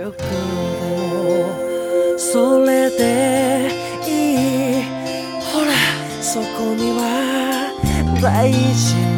ょそれでいい。ほらそこには大事な